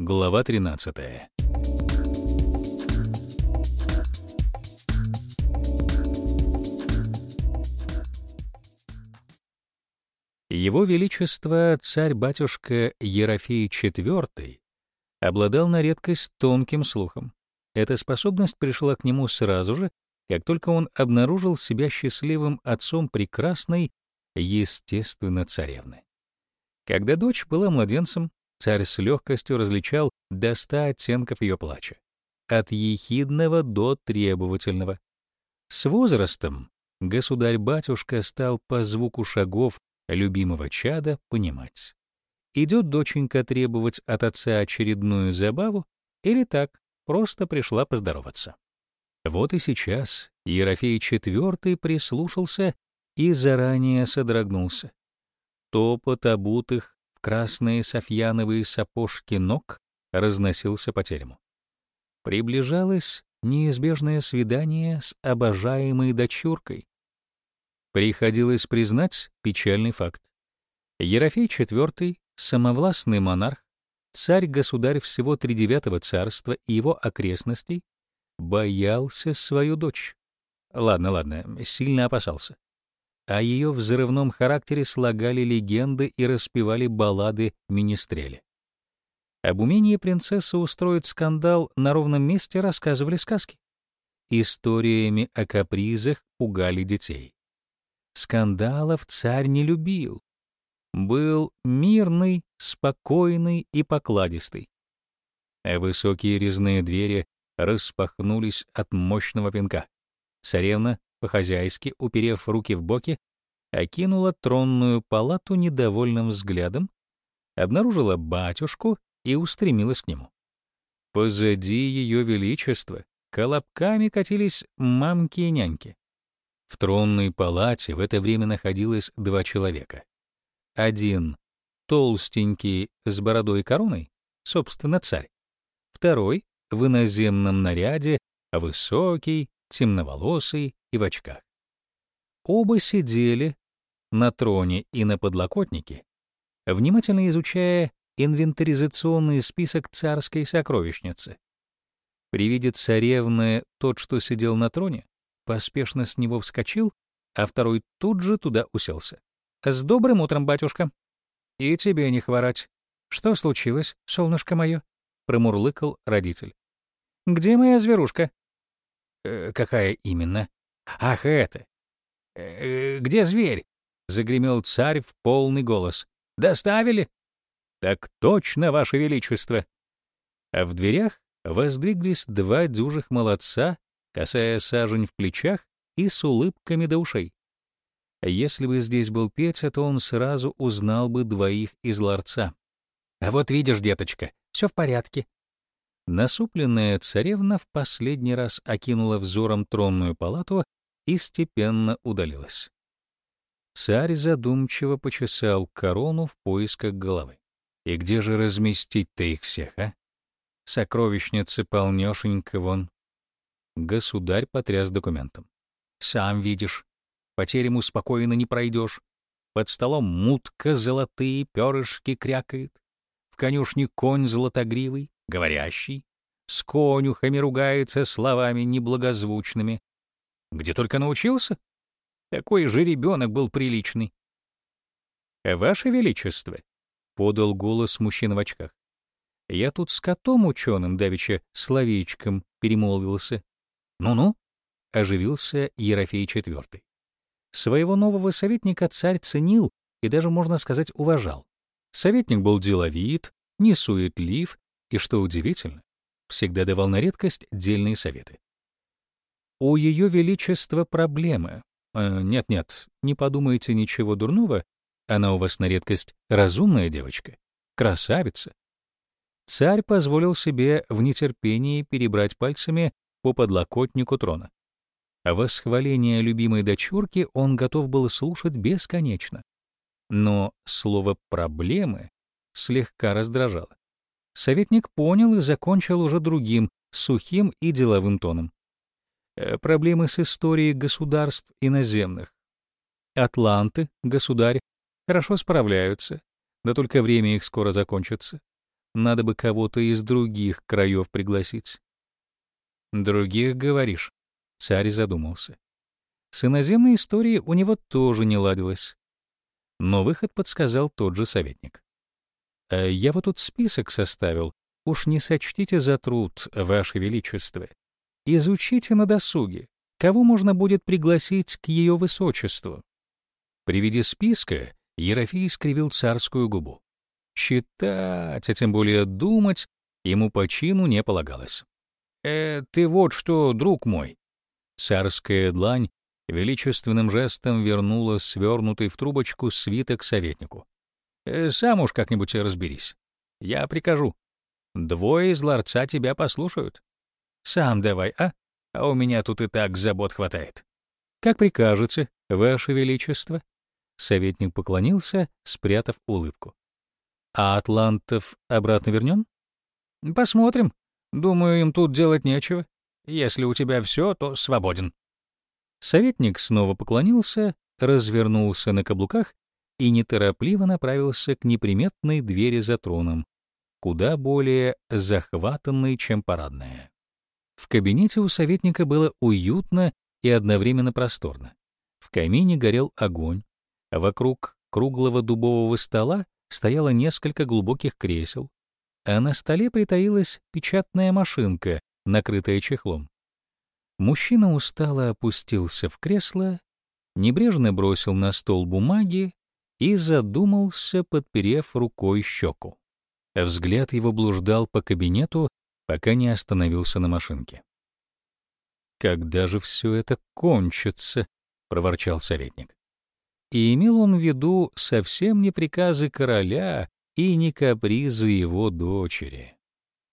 Глава 13. Его Величество царь-батюшка Ерофей IV обладал на редкость тонким слухом. Эта способность пришла к нему сразу же, как только он обнаружил себя счастливым отцом прекрасной, естественно, царевны. Когда дочь была младенцем, царь с легкостью различал до ста оттенков ее плача, от ехидного до требовательного. С возрастом государь-батюшка стал по звуку шагов любимого чада понимать. Идет доченька требовать от отца очередную забаву или так, просто пришла поздороваться. Вот и сейчас Ерофей IV прислушался и заранее содрогнулся. Топот обутых красные софьяновые сапожки ног разносился по терему. Приближалось неизбежное свидание с обожаемой дочуркой. Приходилось признать печальный факт. Ерофей IV, самовластный монарх, царь-государь всего тридевятого царства и его окрестностей, боялся свою дочь. Ладно, ладно, сильно опасался. О ее взрывном характере слагали легенды и распевали баллады министрели. Об умении принцессы устроить скандал на ровном месте рассказывали сказки. Историями о капризах пугали детей. Скандалов царь не любил. Был мирный, спокойный и покладистый. А высокие резные двери распахнулись от мощного пинка. Царевна, по-хозяйски, уперев руки в боки, окинула тронную палату недовольным взглядом, обнаружила батюшку и устремилась к нему. Позади ее величества колобками катились мамки и няньки. В тронной палате в это время находилось два человека. Один — толстенький с бородой и короной, собственно, царь. Второй — в иноземном наряде, высокий, темноволосый и в очках. Оба сидели на троне и на подлокотнике, внимательно изучая инвентаризационный список царской сокровищницы. При виде царевны тот, что сидел на троне, поспешно с него вскочил, а второй тут же туда уселся. «С добрым утром, батюшка!» «И тебе не хворать!» «Что случилось, солнышко мое?» — промурлыкал родитель. «Где моя зверушка?» «Э, «Какая именно?» «Ах, это!» э, «Где зверь?» — загремел царь в полный голос. «Доставили?» «Так точно, ваше величество!» А в дверях воздвиглись два дюжих молодца касая сажень в плечах и с улыбками до ушей. Если бы здесь был Петя, то он сразу узнал бы двоих из ларца. «А вот видишь, деточка, все в порядке». Насупленная царевна в последний раз окинула взором тронную палату и степенно удалилась. Царь задумчиво почесал корону в поисках головы. И где же разместить-то их всех, а? Сокровищницы полнёшенько вон. Государь потряс документом. «Сам видишь, по терему спокойно не пройдешь. Под столом мутка золотые перышки крякает. В конюшне конь золотогривый, говорящий. С конюхами ругается словами неблагозвучными. Где только научился? Такой же ребенок был приличный. «Ваше Величество», — подал голос мужчина в очках, — «я тут с котом ученым давеча словечком перемолвился. «Ну-ну», — оживился Ерофей IV. Своего нового советника царь ценил и даже, можно сказать, уважал. Советник был деловит, не суетлив и, что удивительно, всегда давал на редкость дельные советы. У Ее Величества проблемы. Э, нет-нет, э, не подумайте ничего дурного, она у вас на редкость разумная девочка, красавица. Царь позволил себе в нетерпении перебрать пальцами по подлокотнику трона. Восхваление любимой дочурки он готов был слушать бесконечно. Но слово «проблемы» слегка раздражало. Советник понял и закончил уже другим, сухим и деловым тоном. Э, проблемы с историей государств иноземных. Атланты, государь, хорошо справляются, да только время их скоро закончится. надо бы кого-то из других краев пригласить. Других, говоришь? Царь задумался. С иноземной историей у него тоже не ладилось. Но выход подсказал тот же советник. «А «Я вот тут список составил. Уж не сочтите за труд, Ваше Величество. Изучите на досуге, кого можно будет пригласить к ее высочеству». При виде списка Ерофей скривил царскую губу. Читать, а тем более думать, ему по чину не полагалось. «Э, ты вот что, друг мой!» Царская длань величественным жестом вернула свернутый в трубочку свиток советнику. «Э, «Сам уж как-нибудь разберись. Я прикажу. Двое из ларца тебя послушают. Сам давай, а? А у меня тут и так забот хватает». «Как прикажете, Ваше Величество?» Советник поклонился, спрятав улыбку. «А атлантов обратно вернем?» «Посмотрим. Думаю, им тут делать нечего. Если у тебя все, то свободен». Советник снова поклонился, развернулся на каблуках и неторопливо направился к неприметной двери за троном, куда более захватанной, чем парадная. В кабинете у советника было уютно и одновременно просторно. В камине горел огонь, а вокруг круглого дубового стола стояло несколько глубоких кресел, а на столе притаилась печатная машинка, накрытая чехлом. Мужчина устало опустился в кресло, небрежно бросил на стол бумаги и задумался, подперев рукой щеку. Взгляд его блуждал по кабинету, пока не остановился на машинке. «Когда же все это кончится?» — проворчал советник. И имел он в виду совсем не приказы короля и не капризы его дочери.